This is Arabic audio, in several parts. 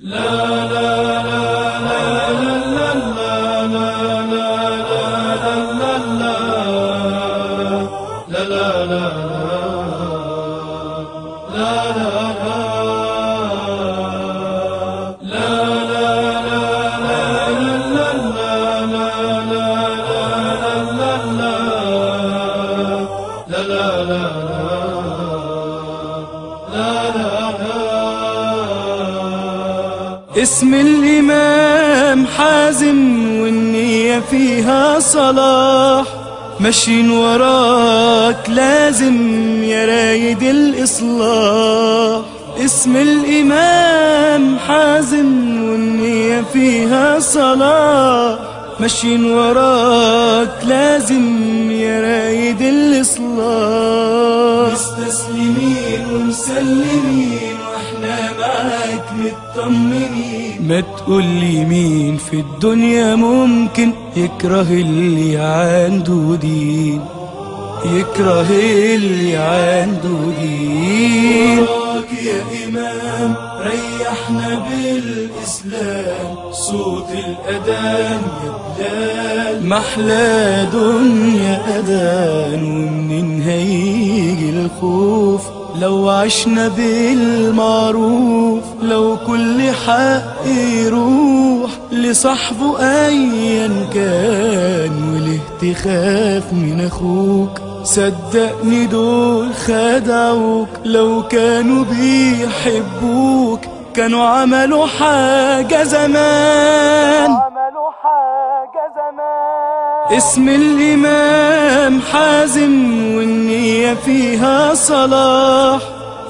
la la اسم الإمام حازم والنية فيها صلاح. ماشيين وراك لازم يا رايد الإصلاح. اسم الإمام حازم والنية فيها صلاح. ماشيين وراك لازم يا رايد الإصلاح. مستسلمين ومسلمين وإحنا معاك مطمنين ما تقولي مين في الدنيا ممكن يكره اللي عنده دين؟ يكره اللي عنده دين. وراك يا إمام ريحنا بالإسلام. صوت الأذان يا بلال محلى دنيا أذان ومنين هيجي الخوف. لو عشنا بالمعروف لو كل حق يروح. لصاحبه أيا كان وله تخاف من أخوك. صدقني دول خدعوك. لو كانوا بيحبوك كانوا عملوا حاجة زمان. عملوا حاجة زمان. اسم الإمام حازم فيها صلاح.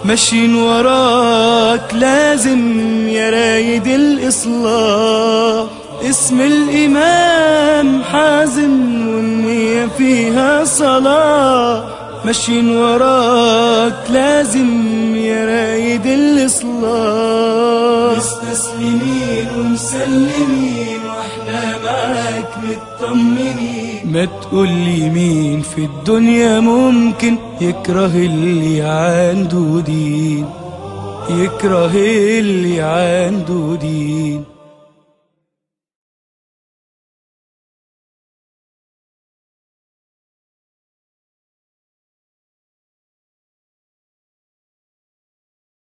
ماشيين وراك لازم يا رايد الإصلاح. اسم الإمام حازم والنية فيها صلاح. ماشيين وراك لازم يا رايد الإصلاح. مستسلمين ومسلمين وإحنا معاك مطمنين. ما تقولي مين في الدنيا ممكن يكره اللي عنده دين؟ يكره اللي عنده دين.